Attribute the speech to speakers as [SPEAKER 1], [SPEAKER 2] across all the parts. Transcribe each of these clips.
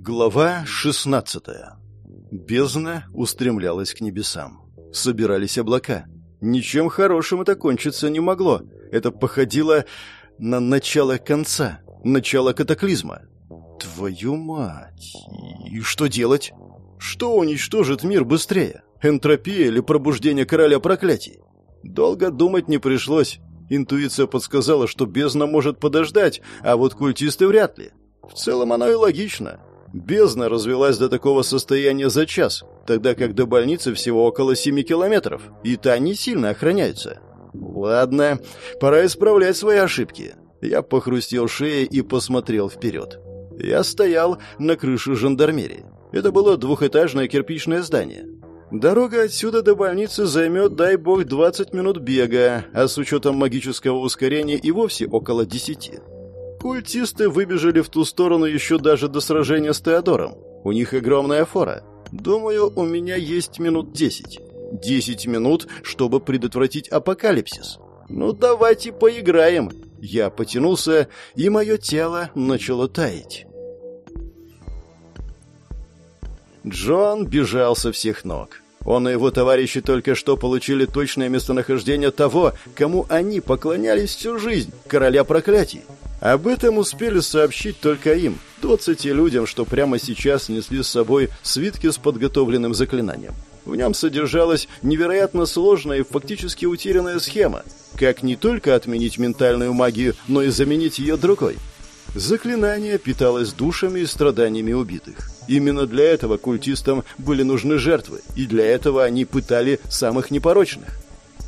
[SPEAKER 1] Глава 16 Бездна устремлялась к небесам. Собирались облака. Ничем хорошим это кончиться не могло. Это походило на начало конца, начало катаклизма. Твою мать! И что делать? Что уничтожит мир быстрее? Энтропия или пробуждение короля проклятий? Долго думать не пришлось. Интуиция подсказала, что бездна может подождать, а вот культисты вряд ли. В целом оно и логично. Бездна развелась до такого состояния за час, тогда как до больницы всего около 7 километров, и та не сильно охраняется. Ладно, пора исправлять свои ошибки. Я похрустел шеей и посмотрел вперед. Я стоял на крыше жандармерии. Это было двухэтажное кирпичное здание. Дорога отсюда до больницы займет, дай бог, 20 минут бега, а с учетом магического ускорения и вовсе около 10. Культисты выбежали в ту сторону еще даже до сражения с Теодором. У них огромная фора. Думаю, у меня есть минут 10. 10 минут, чтобы предотвратить апокалипсис. Ну, давайте поиграем. Я потянулся, и мое тело начало таять. Джон бежал со всех ног. Он и его товарищи только что получили точное местонахождение того, кому они поклонялись всю жизнь, короля проклятий. Об этом успели сообщить только им, двадцати людям, что прямо сейчас несли с собой свитки с подготовленным заклинанием. В нем содержалась невероятно сложная и фактически утерянная схема, как не только отменить ментальную магию, но и заменить ее другой – Заклинание питалось душами и страданиями убитых. Именно для этого культистам были нужны жертвы, и для этого они пытали самых непорочных.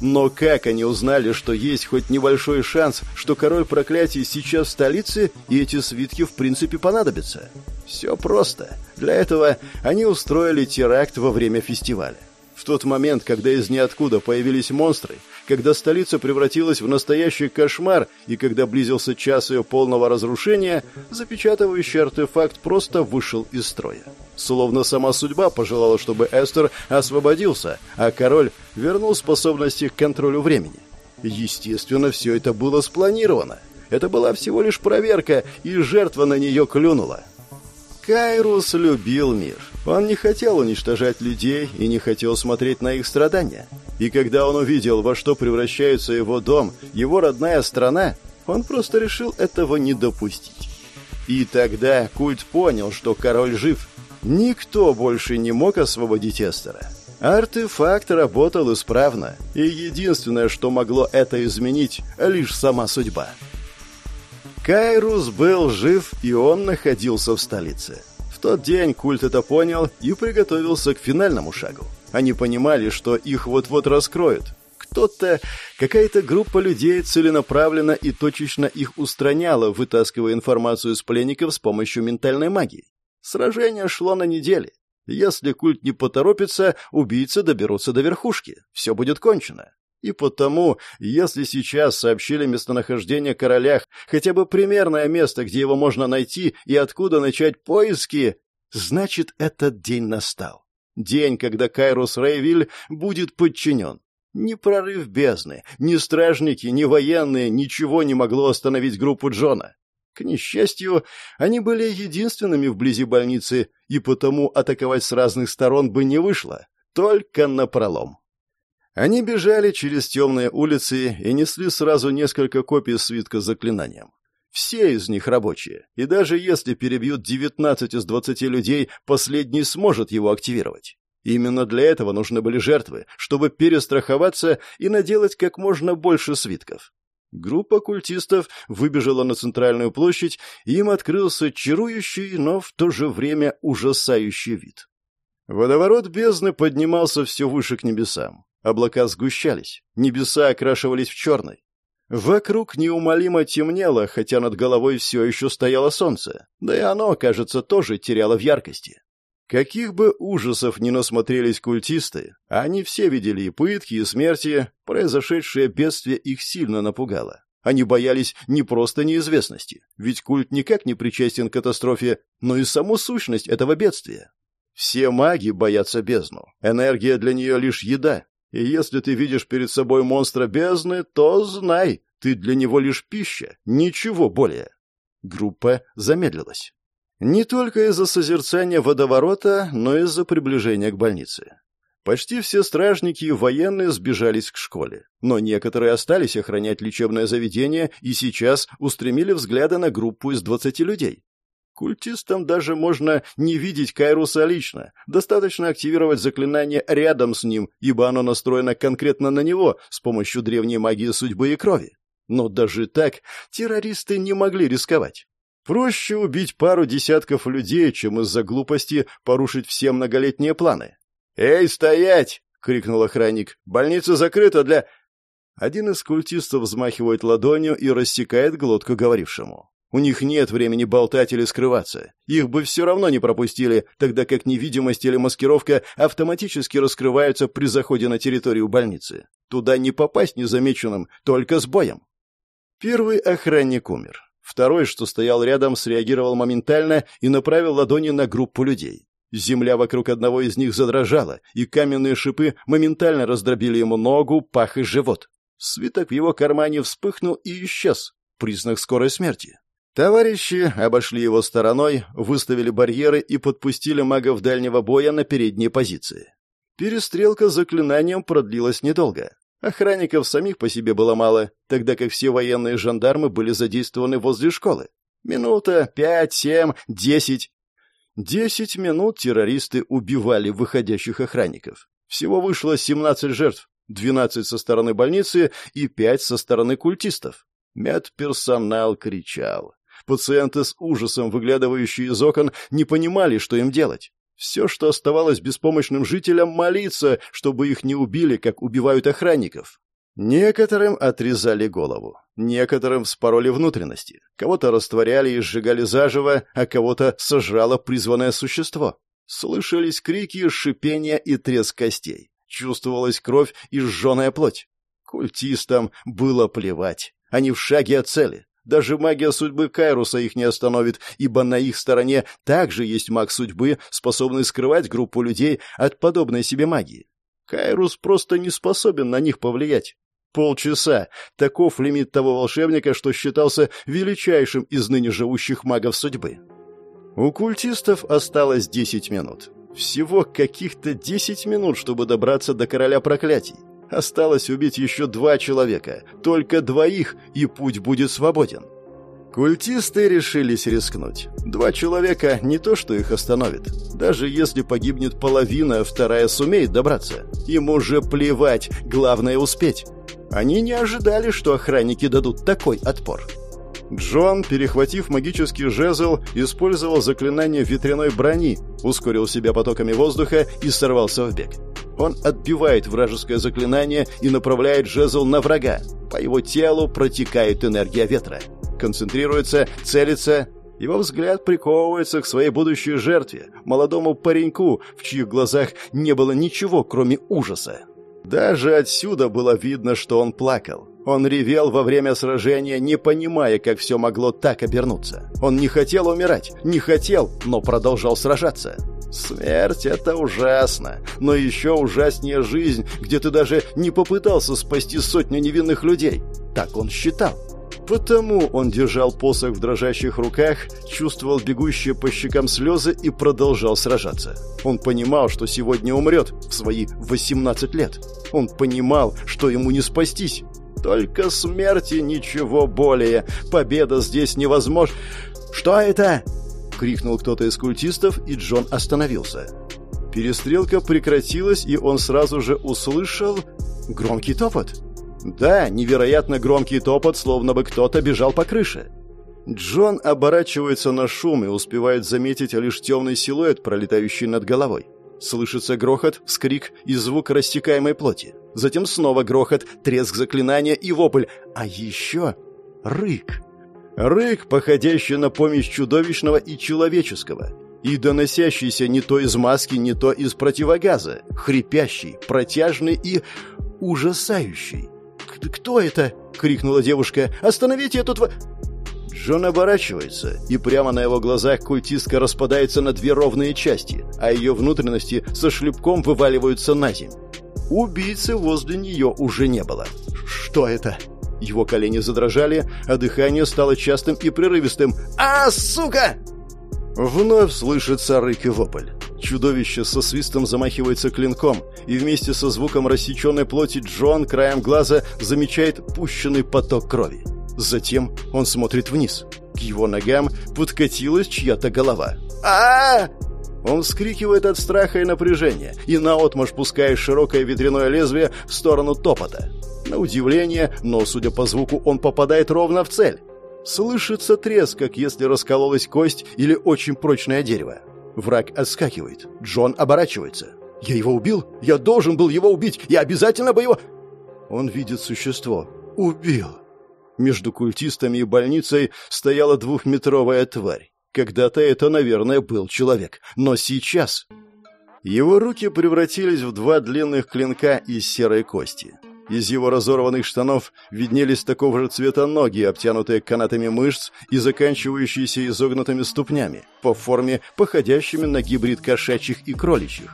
[SPEAKER 1] Но как они узнали, что есть хоть небольшой шанс, что король проклятий сейчас в столице, и эти свитки в принципе понадобятся? Все просто. Для этого они устроили теракт во время фестиваля. В тот момент, когда из ниоткуда появились монстры, когда столица превратилась в настоящий кошмар и когда близился час ее полного разрушения, запечатывающий артефакт просто вышел из строя. Словно сама судьба пожелала, чтобы Эстер освободился, а король вернул способности к контролю времени. Естественно, все это было спланировано. Это была всего лишь проверка, и жертва на нее клюнула. Кайрус любил мир. Он не хотел уничтожать людей и не хотел смотреть на их страдания. И когда он увидел, во что превращается его дом, его родная страна, он просто решил этого не допустить. И тогда культ понял, что король жив. Никто больше не мог освободить Эстера. Артефакт работал исправно, и единственное, что могло это изменить, лишь сама судьба. Кайрус был жив, и он находился в столице. В тот день культ это понял и приготовился к финальному шагу. Они понимали, что их вот-вот раскроют. Кто-то, какая-то группа людей целенаправленно и точечно их устраняла, вытаскивая информацию из пленников с помощью ментальной магии. Сражение шло на неделе. Если культ не поторопится, убийцы доберутся до верхушки. Все будет кончено. И потому, если сейчас сообщили местонахождение короля, хотя бы примерное место, где его можно найти и откуда начать поиски, значит, этот день настал. День, когда Кайрус Рейвиль будет подчинен. Ни прорыв бездны, ни стражники, ни военные, ничего не могло остановить группу Джона. К несчастью, они были единственными вблизи больницы, и потому атаковать с разных сторон бы не вышло, только напролом. Они бежали через темные улицы и несли сразу несколько копий свитка с заклинанием. Все из них рабочие, и даже если перебьют 19 из 20 людей, последний сможет его активировать. Именно для этого нужны были жертвы, чтобы перестраховаться и наделать как можно больше свитков. Группа культистов выбежала на центральную площадь, и им открылся чарующий, но в то же время ужасающий вид. Водоворот бездны поднимался все выше к небесам. Облака сгущались, небеса окрашивались в черный. Вокруг неумолимо темнело, хотя над головой все еще стояло солнце, да и оно, кажется, тоже теряло в яркости. Каких бы ужасов ни насмотрелись культисты, они все видели и пытки, и смерти, произошедшее бедствие их сильно напугало. Они боялись не просто неизвестности, ведь культ никак не причастен к катастрофе, но и саму сущность этого бедствия. Все маги боятся бездну, энергия для нее лишь еда, и если ты видишь перед собой монстра бездны, то знай, ты для него лишь пища, ничего более. Группа замедлилась. Не только из-за созерцания водоворота, но и из-за приближения к больнице. Почти все стражники и военные сбежались к школе, но некоторые остались охранять лечебное заведение и сейчас устремили взгляды на группу из двадцати людей. Культистам даже можно не видеть Кайруса лично, достаточно активировать заклинание рядом с ним, ибо оно настроено конкретно на него с помощью древней магии судьбы и крови. Но даже так террористы не могли рисковать. Проще убить пару десятков людей, чем из-за глупости порушить все многолетние планы. «Эй, стоять!» — крикнул охранник. «Больница закрыта для...» Один из культистов взмахивает ладонью и рассекает глотку говорившему. У них нет времени болтать или скрываться. Их бы все равно не пропустили, тогда как невидимость или маскировка автоматически раскрываются при заходе на территорию больницы. Туда не попасть незамеченным, только с боем. Первый охранник умер. Второй, что стоял рядом, среагировал моментально и направил ладони на группу людей. Земля вокруг одного из них задрожала, и каменные шипы моментально раздробили ему ногу, пах и живот. Свиток в его кармане вспыхнул и исчез. Признак скорой смерти. Товарищи обошли его стороной, выставили барьеры и подпустили магов дальнего боя на передние позиции. Перестрелка с заклинанием продлилась недолго. Охранников самих по себе было мало, тогда как все военные жандармы были задействованы возле школы. Минута, пять, семь, десять. Десять минут террористы убивали выходящих охранников. Всего вышло 17 жертв, 12 со стороны больницы и 5 со стороны культистов. Медперсонал кричал. Пациенты с ужасом, выглядывающие из окон, не понимали, что им делать. Все, что оставалось беспомощным жителям, молиться, чтобы их не убили, как убивают охранников. Некоторым отрезали голову, некоторым вспороли внутренности, кого-то растворяли и сжигали заживо, а кого-то сожрало призванное существо. Слышались крики, шипения и треск костей. Чувствовалась кровь и сжженная плоть. Культистам было плевать. Они в шаге от цели. Даже магия судьбы Кайруса их не остановит, ибо на их стороне также есть маг судьбы, способный скрывать группу людей от подобной себе магии. Кайрус просто не способен на них повлиять. Полчаса. Таков лимит того волшебника, что считался величайшим из ныне живущих магов судьбы. У культистов осталось десять минут. Всего каких-то десять минут, чтобы добраться до короля проклятий. Осталось убить еще два человека. Только двоих, и путь будет свободен. Культисты решились рискнуть. Два человека не то, что их остановит. Даже если погибнет половина, вторая сумеет добраться. Им уже плевать, главное успеть. Они не ожидали, что охранники дадут такой отпор. Джон, перехватив магический жезл, использовал заклинание ветряной брони, ускорил себя потоками воздуха и сорвался в бег. Он отбивает вражеское заклинание и направляет жезл на врага. По его телу протекает энергия ветра концентрируется, целится. Его взгляд приковывается к своей будущей жертве, молодому пареньку, в чьих глазах не было ничего, кроме ужаса. Даже отсюда было видно, что он плакал. Он ревел во время сражения, не понимая, как все могло так обернуться. Он не хотел умирать, не хотел, но продолжал сражаться. Смерть — это ужасно, но еще ужаснее жизнь, где ты даже не попытался спасти сотню невинных людей. Так он считал. Потому он держал посох в дрожащих руках, чувствовал бегущие по щекам слезы и продолжал сражаться. Он понимал, что сегодня умрет в свои 18 лет. Он понимал, что ему не спастись. Только смерти ничего более. Победа здесь невозможна. «Что это?» — крикнул кто-то из культистов, и Джон остановился. Перестрелка прекратилась, и он сразу же услышал громкий топот. Да, невероятно громкий топот, словно бы кто-то бежал по крыше. Джон оборачивается на шум и успевает заметить лишь темный силуэт, пролетающий над головой. Слышится грохот, вскрик и звук рассекаемой плоти. Затем снова грохот, треск заклинания и вопль. А еще рык. Рык, походящий на помесь чудовищного и человеческого. И доносящийся не то из маски, не то из противогаза. Хрипящий, протяжный и ужасающий. «Кто это?» — крикнула девушка. «Остановите эту тв...» Джон оборачивается, и прямо на его глазах культистка распадается на две ровные части, а ее внутренности со шлепком вываливаются на землю. Убийцы возле нее уже не было. «Что это?» Его колени задрожали, а дыхание стало частым и прерывистым. «А, сука!» Вновь слышится рык и вопль. Чудовище со свистом замахивается клинком, и вместе со звуком рассеченной плоти Джон краем глаза замечает пущенный поток крови. Затем он смотрит вниз. К его ногам подкатилась чья-то голова. а, -а, Он вскрикивает от страха и напряжения, и наотмашь пускает широкое ветряное лезвие в сторону топота. На удивление, но, судя по звуку, он попадает ровно в цель. Слышится треск, как если раскололась кость или очень прочное дерево. Враг отскакивает. Джон оборачивается. «Я его убил? Я должен был его убить! Я обязательно бы его...» Он видит существо. «Убил!» Между культистами и больницей стояла двухметровая тварь. Когда-то это, наверное, был человек. Но сейчас... Его руки превратились в два длинных клинка из серой кости. Из его разорванных штанов виднелись такого же цвета ноги, обтянутые канатами мышц и заканчивающиеся изогнутыми ступнями, по форме походящими на гибрид кошачьих и кроличьих.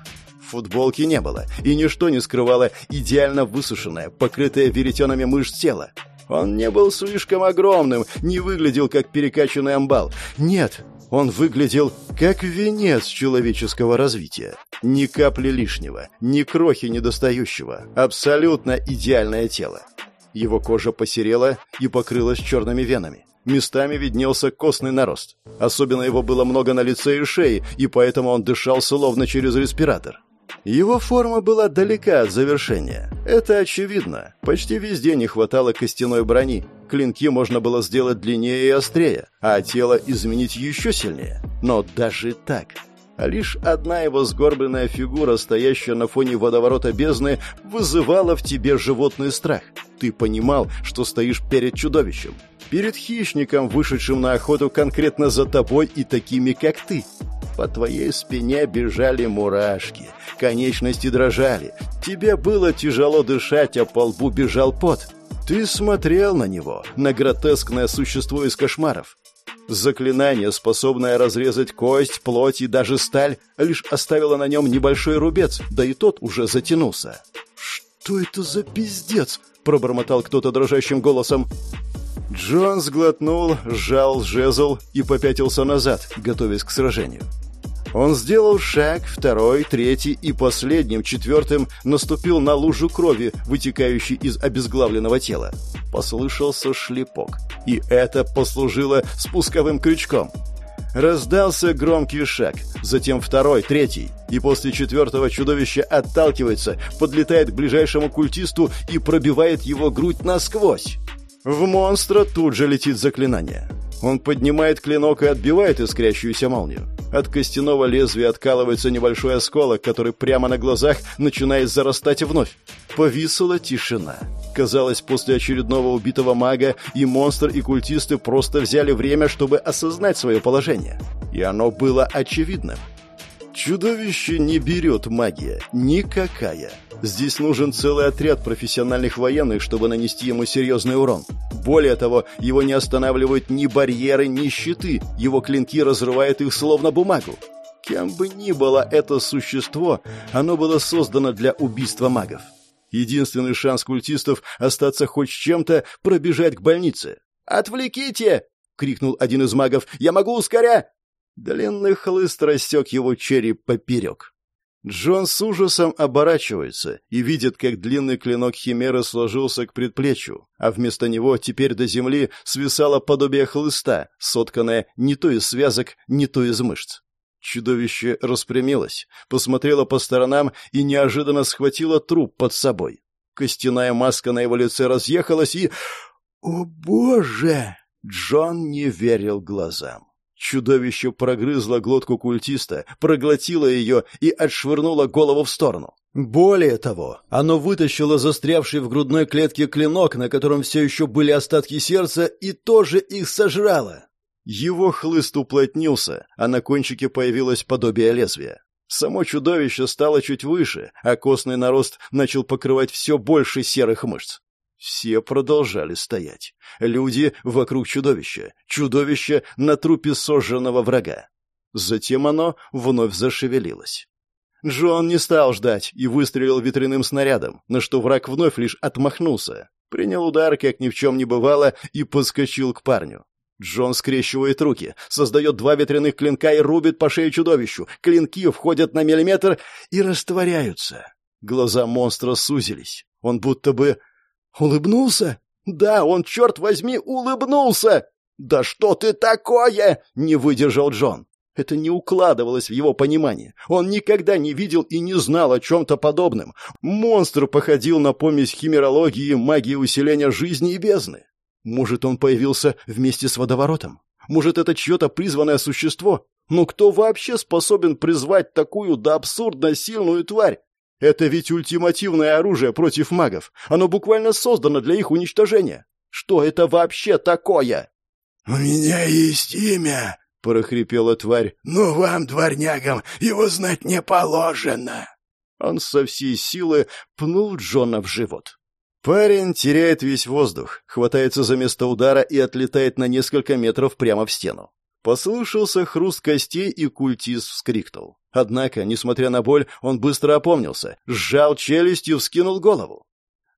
[SPEAKER 1] Футболки не было, и ничто не скрывало идеально высушенное, покрытое веретенами мышц тело. Он не был слишком огромным, не выглядел как перекачанный амбал. Нет, он выглядел как венец человеческого развития. Ни капли лишнего, ни крохи недостающего. Абсолютно идеальное тело. Его кожа посерела и покрылась черными венами. Местами виднелся костный нарост. Особенно его было много на лице и шее, и поэтому он дышал словно через респиратор. Его форма была далека от завершения. Это очевидно. Почти везде не хватало костяной брони. Клинки можно было сделать длиннее и острее, а тело изменить еще сильнее. Но даже так... Лишь одна его сгорбленная фигура, стоящая на фоне водоворота бездны, вызывала в тебе животный страх. Ты понимал, что стоишь перед чудовищем. Перед хищником, вышедшим на охоту конкретно за тобой и такими, как ты. По твоей спине бежали мурашки, конечности дрожали. Тебе было тяжело дышать, а по лбу бежал пот. Ты смотрел на него, на гротескное существо из кошмаров. Заклинание, способное разрезать кость, плоть и даже сталь, лишь оставило на нем небольшой рубец, да и тот уже затянулся. «Что это за пиздец?» — пробормотал кто-то дрожащим голосом. Джон сглотнул, сжал жезл и попятился назад, готовясь к сражению. Он сделал шаг, второй, третий и последним, четвертым, наступил на лужу крови, вытекающей из обезглавленного тела. Послышался шлепок. И это послужило спусковым крючком. Раздался громкий шаг, затем второй, третий, и после четвертого чудовище отталкивается, подлетает к ближайшему культисту и пробивает его грудь насквозь. В монстра тут же летит заклинание. Он поднимает клинок и отбивает искрящуюся молнию. От костяного лезвия откалывается небольшой осколок, который прямо на глазах начинает зарастать вновь. Повисла тишина. Казалось, после очередного убитого мага и монстр, и культисты просто взяли время, чтобы осознать свое положение. И оно было очевидным. Чудовище не берет магия. Никакая. Здесь нужен целый отряд профессиональных военных, чтобы нанести ему серьезный урон. Более того, его не останавливают ни барьеры, ни щиты. Его клинки разрывают их словно бумагу. Кем бы ни было это существо, оно было создано для убийства магов. Единственный шанс культистов остаться хоть чем-то — пробежать к больнице. «Отвлеките!» — крикнул один из магов. «Я могу ускоря!» Длинный хлыст рассек его череп поперек. Джон с ужасом оборачивается и видит, как длинный клинок Химеры сложился к предплечью, а вместо него теперь до земли свисало подобие хлыста, сотканное не то из связок, не то из мышц. Чудовище распрямилось, посмотрело по сторонам и неожиданно схватило труп под собой. Костяная маска на его лице разъехалась и... «О, боже!» Джон не верил глазам. Чудовище прогрызло глотку культиста, проглотило ее и отшвырнуло голову в сторону. Более того, оно вытащило застрявший в грудной клетке клинок, на котором все еще были остатки сердца, и тоже их сожрало. Его хлыст уплотнился, а на кончике появилось подобие лезвия. Само чудовище стало чуть выше, а костный нарост начал покрывать все больше серых мышц. Все продолжали стоять. Люди вокруг чудовища, чудовище на трупе сожженного врага. Затем оно вновь зашевелилось. Джон не стал ждать и выстрелил ветряным снарядом, на что враг вновь лишь отмахнулся. Принял удар, как ни в чем не бывало, и подскочил к парню. Джон скрещивает руки, создает два ветряных клинка и рубит по шее чудовищу. Клинки входят на миллиметр и растворяются. Глаза монстра сузились. Он будто бы... Улыбнулся? Да, он, черт возьми, улыбнулся! «Да что ты такое?» — не выдержал Джон. Это не укладывалось в его понимание. Он никогда не видел и не знал о чем-то подобном. Монстр походил на помесь химерологии, магии усиления жизни и бездны. Может, он появился вместе с водоворотом? Может, это чье-то призванное существо? Но кто вообще способен призвать такую до абсурдно сильную тварь? Это ведь ультимативное оружие против магов. Оно буквально создано для их уничтожения. Что это вообще такое?
[SPEAKER 2] «У меня есть имя», — прохрипела тварь. «Но вам, дворнягам, его знать не положено».
[SPEAKER 1] Он со всей силы пнул Джона в живот. Парень теряет весь воздух, хватается за место удара и отлетает на несколько метров прямо в стену. Послышался хруст костей, и культист вскрикнул. Однако, несмотря на боль, он быстро опомнился, сжал челюсть и вскинул голову.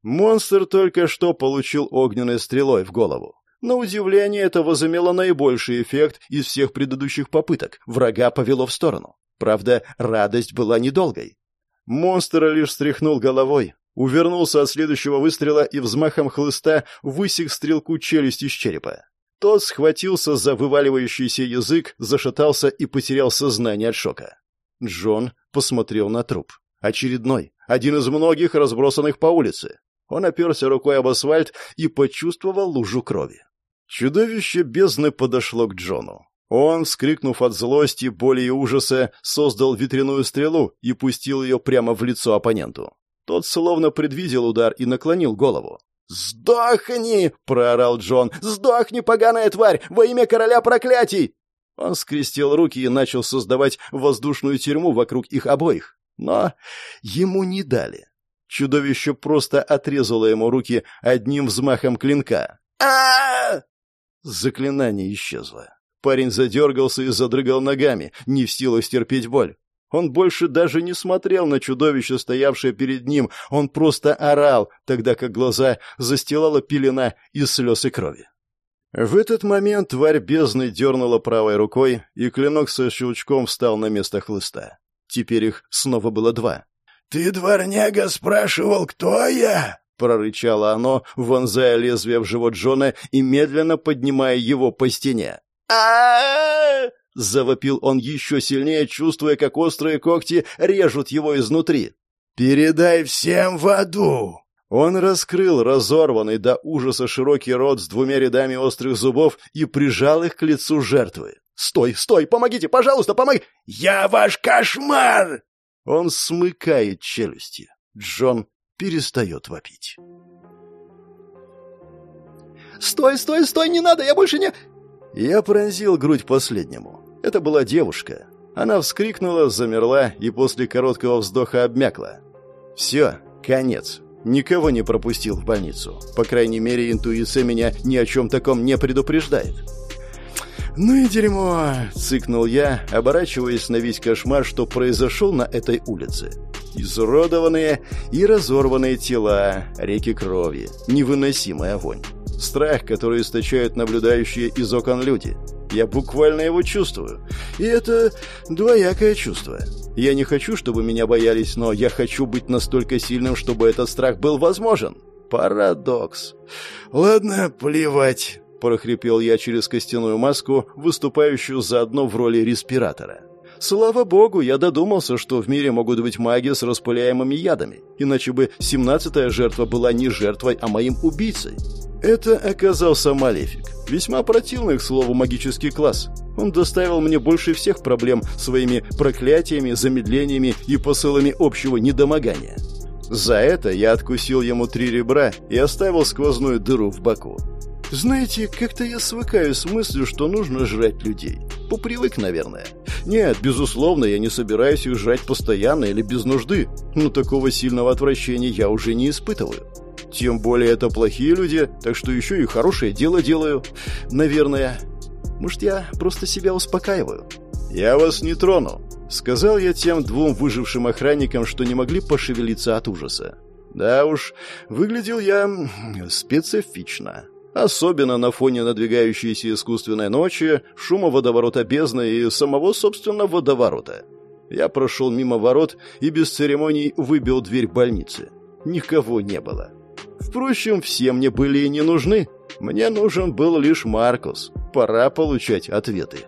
[SPEAKER 1] Монстр только что получил огненной стрелой в голову. На удивление, это возымело наибольший эффект из всех предыдущих попыток. Врага повело в сторону. Правда, радость была недолгой. Монстр лишь стряхнул головой, увернулся от следующего выстрела и взмахом хлыста высек стрелку челюсть из черепа. Тот схватился за вываливающийся язык, зашатался и потерял сознание от шока. Джон посмотрел на труп. Очередной, один из многих разбросанных по улице. Он оперся рукой об асфальт и почувствовал лужу крови. Чудовище бездны подошло к Джону. Он, вскрикнув от злости, боли и ужаса, создал ветряную стрелу и пустил ее прямо в лицо оппоненту. Тот словно предвидел удар и наклонил голову. «Сдохни!» — проорал Джон. «Сдохни, поганая тварь! Во имя короля проклятий!» Он скрестил руки и начал создавать воздушную тюрьму вокруг их обоих. Но ему не дали. Чудовище просто отрезало ему руки одним взмахом клинка. а Заклинание исчезло. Парень задергался и задрыгал ногами, не в силах стерпеть боль. Он больше даже не смотрел на чудовище, стоявшее перед ним, он просто орал, тогда как глаза застилала пелена из слез и крови. В этот момент тварь бездны дернула правой рукой, и клинок со щелчком встал на место хлыста. Теперь их снова было два.
[SPEAKER 2] «Ты, дворняга, спрашивал, кто я?»
[SPEAKER 1] — прорычало оно, вонзая лезвие в живот Джона и медленно поднимая его по стене. а Завопил он еще сильнее, чувствуя, как острые когти режут его изнутри.
[SPEAKER 2] «Передай всем в аду!»
[SPEAKER 1] Он раскрыл разорванный до ужаса широкий рот с двумя рядами острых зубов и прижал их к лицу жертвы. «Стой, стой! Помогите, пожалуйста, помоги!»
[SPEAKER 2] «Я ваш кошмар!»
[SPEAKER 1] Он смыкает челюсти. Джон перестает вопить. «Стой, стой, стой, не надо, я больше не...» Я пронзил грудь последнему. Это была девушка. Она вскрикнула, замерла и после короткого вздоха обмякла. Все, конец. Никого не пропустил в больницу. По крайней мере, интуиция меня ни о чем таком не предупреждает. «Ну и дерьмо!» — цыкнул я, оборачиваясь на весь кошмар, что произошел на этой улице. Изуродованные и разорванные тела, реки крови, невыносимая вонь. Страх, который источают наблюдающие из окон люди. Я буквально его чувствую. И это двоякое чувство. Я не хочу, чтобы меня боялись, но я хочу быть настолько сильным, чтобы этот страх был возможен. Парадокс. Ладно, плевать. Прохрипел я через костяную маску, выступающую заодно в роли респиратора. Слава богу, я додумался, что в мире могут быть маги с распыляемыми ядами, иначе бы семнадцатая жертва была не жертвой, а моим убийцей. Это оказался Малефик. Весьма противный, к слову, магический класс. Он доставил мне больше всех проблем своими проклятиями, замедлениями и посылами общего недомогания. За это я откусил ему три ребра и оставил сквозную дыру в боку. Знаете, как-то я свыкаюсь с мыслью, что нужно жрать людей. Попривык, наверное. Нет, безусловно, я не собираюсь их жрать постоянно или без нужды, но такого сильного отвращения я уже не испытываю. Тем более это плохие люди, так что еще и хорошее дело делаю. Наверное. Может, я просто себя успокаиваю? Я вас не трону, сказал я тем двум выжившим охранникам, что не могли пошевелиться от ужаса. Да уж, выглядел я специфично. Особенно на фоне надвигающейся искусственной ночи, шума водоворота бездны и самого, собственно, водоворота. Я прошел мимо ворот и без церемоний выбил дверь больницы. Никого не было. Впрочем, все мне были и не нужны. Мне нужен был лишь Маркус. Пора получать ответы.